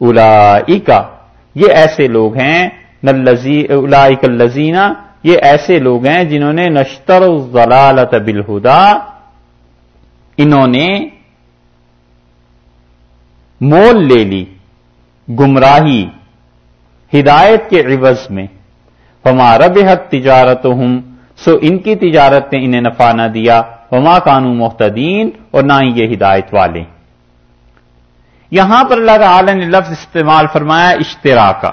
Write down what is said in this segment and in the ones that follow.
الا یہ ایسے لوگ ہیں اولائک الزینہ یہ ایسے لوگ ہیں جنہوں نے نشتر الضلالت بالہدا، انہوں نے مول لے لی، گمراہی، ہدایت کے عوض میں۔ ہمارا بےحد تجارت ہوں سو ان کی تجارت نے انہیں نفع نہ دیا۔ وما کانو محتدین اور نہ ہی یہ ہدایت والے۔ یہاں پر اللہ تعالی نے لفظ استعمال فرمایا اشتراک کا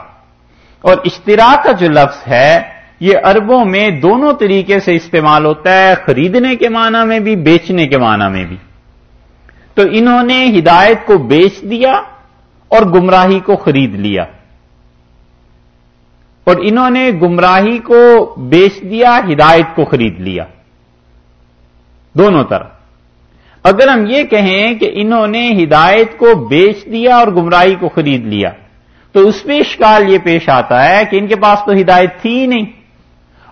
اور اشتراک کا جو لفظ ہے، یہ عربوں میں دونوں طریقے سے استعمال ہوتا ہے، خریدنے کے معنی میں بھی، بیچنے کے معنی میں بھی۔ تو انہوں نے ہدایت کو بیچ دیا اور گمراہی کو خرید لیا۔ اور انہوں نے گمراہی کو بیچ دیا، ہدایت کو خرید لیا۔ دونوں طرح اگر ہم یہ کہیں کہ انہوں نے ہدایت کو بیچ دیا اور گمراہی کو خرید لیا، تو اس میں اشکال یہ پیش آتا ہے کہ ان کے پاس تو ہدایت تھی ہی نہیں۔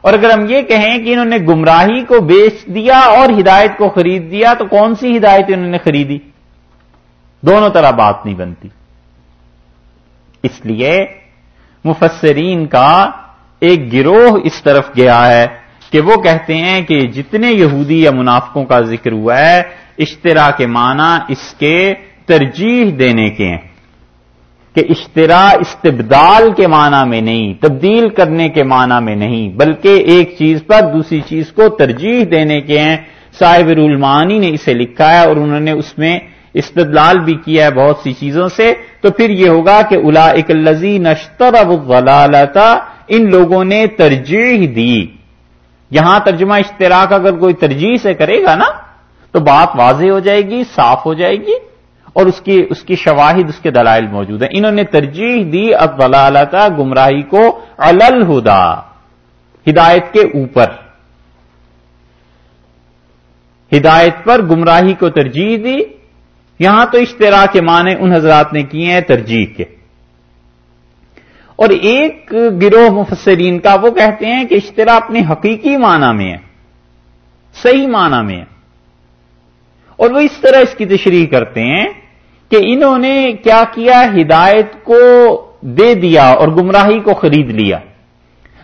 اور اگر ہم یہ کہیں کہ انہوں نے گمراہی کو بیچ دیا اور ہدایت کو خرید دیا، تو کون سی ہدایت انہوں نے خریدی؟ دونوں طرح بات نہیں بنتی۔ اس لیے مفسرین کا ایک گروہ اس طرف گیا ہے کہ وہ کہتے ہیں کہ جتنے یہودی یا منافقوں کا ذکر ہوا ہے اشترا کے معنی اس کے ترجیح دینے کے ہیں کہ اشترا استبدال کے معنی میں نہیں، تبدیل کرنے کے معنی میں نہیں، بلکہ ایک چیز پر دوسری چیز کو ترجیح دینے کے ہیں۔ صاحب رلمانی نے اسے لکھا ہے اور انہوں نے اس میں استدلال بھی کیا ہے بہت سی چیزوں سے۔ تو پھر یہ ہوگا کہ الا اکلزی نشتر اب ان لوگوں نے ترجیح دی۔ یہاں ترجمہ اشتراک اگر کوئی ترجیح سے کرے گا نا تو بات واضح ہو جائے گی، صاف ہو جائے گی اور اس کی اس کی شواہد، اس کے دلائل موجود ہیں۔ انہوں نے ترجیح دی ابلالتا گمراہی کو الل ہدا ہدایت کے اوپر۔ ہدایت پر گمراہی کو ترجیح دی۔ یہاں تو اشتراک کے معنی ان حضرات نے کیے ہیں ترجیح کے۔ اور ایک گروہ مفسرین کا وہ کہتے ہیں کہ اشترا اپنے حقیقی معنی میں ہے، صحیح معنی میں ہے۔ اور وہ اس طرح اس کی تشریح کرتے ہیں کہ انہوں نے کیا کیا؟ ہدایت کو دے دیا اور گمراہی کو خرید لیا۔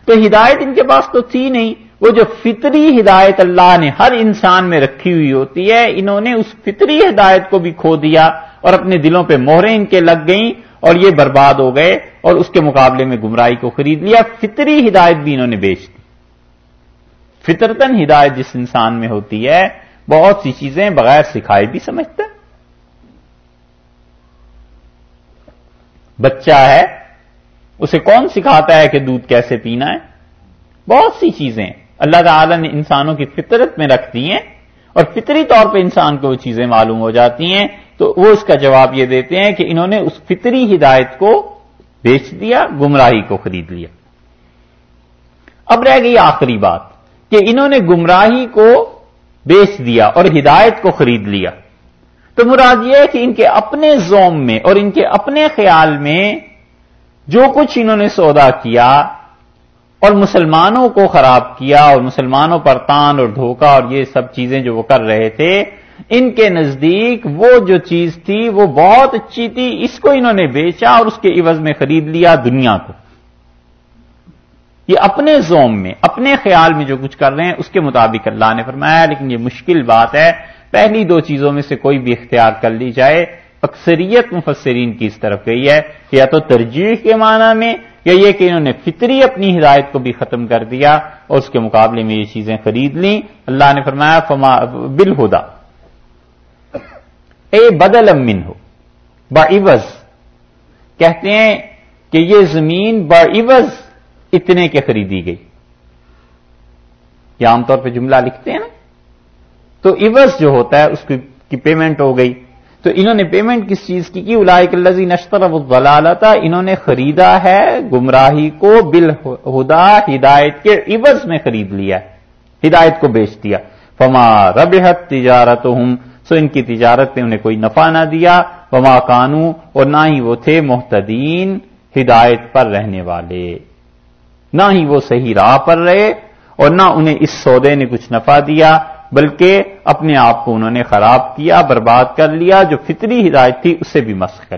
تو ہدایت ان کے پاس تو تھی نہیں۔ وہ جو فطری ہدایت اللہ نے ہر انسان میں رکھی ہوئی ہوتی ہے، انہوں نے اس فطری ہدایت کو بھی کھو دیا اور اپنے دلوں پہ مہریں ان کے لگ گئیں اور یہ برباد ہو گئے اور اس کے مقابلے میں گمراہی کو خرید لیا۔ فطری ہدایت بھی انہوں نے بیچ دی۔ فطرتن ہدایت جس انسان میں ہوتی ہے بہت سی چیزیں بغیر سکھائے بھی سمجھتا ہے بچہ ہے، اسے کون سکھاتا ہے کہ دودھ کیسے پینا ہے؟ بہت سی چیزیں۔ اللہ تعالی نے انسانوں کی فطرت میں رکھ دی ہیں اور فطری طور پہ انسان کو وہ چیزیں معلوم ہو جاتی ہیں۔ تو وہ اس کا جواب یہ دیتے ہیں کہ انہوں نے اس فطری ہدایت کو بیچ دیا، گمراہی کو خرید لیا۔ اب رہ گئی آخری بات کہ انہوں نے گمراہی کو بیچ دیا اور ہدایت کو خرید لیا۔ تو مراد یہ ہے کہ ان کے اپنے زوم میں اور ان کے اپنے خیال میں جو کچھ انہوں نے سودا کیا اور مسلمانوں کو خراب کیا اور مسلمانوں پر تان اور دھوکہ اور یہ سب چیزیں جو وہ کر رہے تھے، ان کے نزدیک وہ جو چیز تھی وہ بہت اچھی تھی، اس کو انہوں نے بیچا اور اس کے عوض میں خرید لیا دنیا کو۔ یہ اپنے زوم میں، اپنے خیال میں جو کچھ کر رہے ہیں، اس کے مطابق اللہ نے فرمایا، لیکن یہ مشکل بات ہے۔ پہلی دو چیزوں میں سے کوئی بھی اختیار کر لی جائے۔ اکثریت مفسرین کی اس طرف گئی ہے کہ یا تو ترجیح کے معنی میں، یا یہ کہ انہوں نے فطری اپنی ہدایت کو بھی ختم کر دیا اور اس کے مقابلے میں یہ چیزیں خرید لیں۔ اللہ نے فرمایا، فما، بالہدا۔ اے بدل امن ہو بعوض کہتے ہیں کہ یہ زمین بعوض اتنے کے خریدی گئی۔ یہ عام طور پہ جملہ لکھتے ہیں نا۔ تو عوض جو ہوتا ہے، اس کی پیمنٹ ہو گئی۔ تو انہوں نے پیمنٹ کس چیز کی؟ کی الائک الزی نشتر ولالتا انہوں نے خریدا ہے گمراہی کو بل ہدا ہدایت کے عوض میں خرید لیا ہدایت کو بیچ دیا۔ فما ربحت تجارت سو ان کی تجارت نے انہیں کوئی نفع نہ دیا۔ وما کانو، اور نہ ہی وہ تھے محتدین، ہدایت پر رہنے والے۔ نہ ہی وہ صحیح راہ پر رہے اور نہ انہیں اس سودے نے کچھ نفع دیا، بلکہ اپنے آپ کو انہوں نے خراب کیا، برباد کر لیا، جو فطری ہدایت تھی، اسے بھی مسخ کر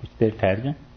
کچھ دیر ٹھہر جائیں۔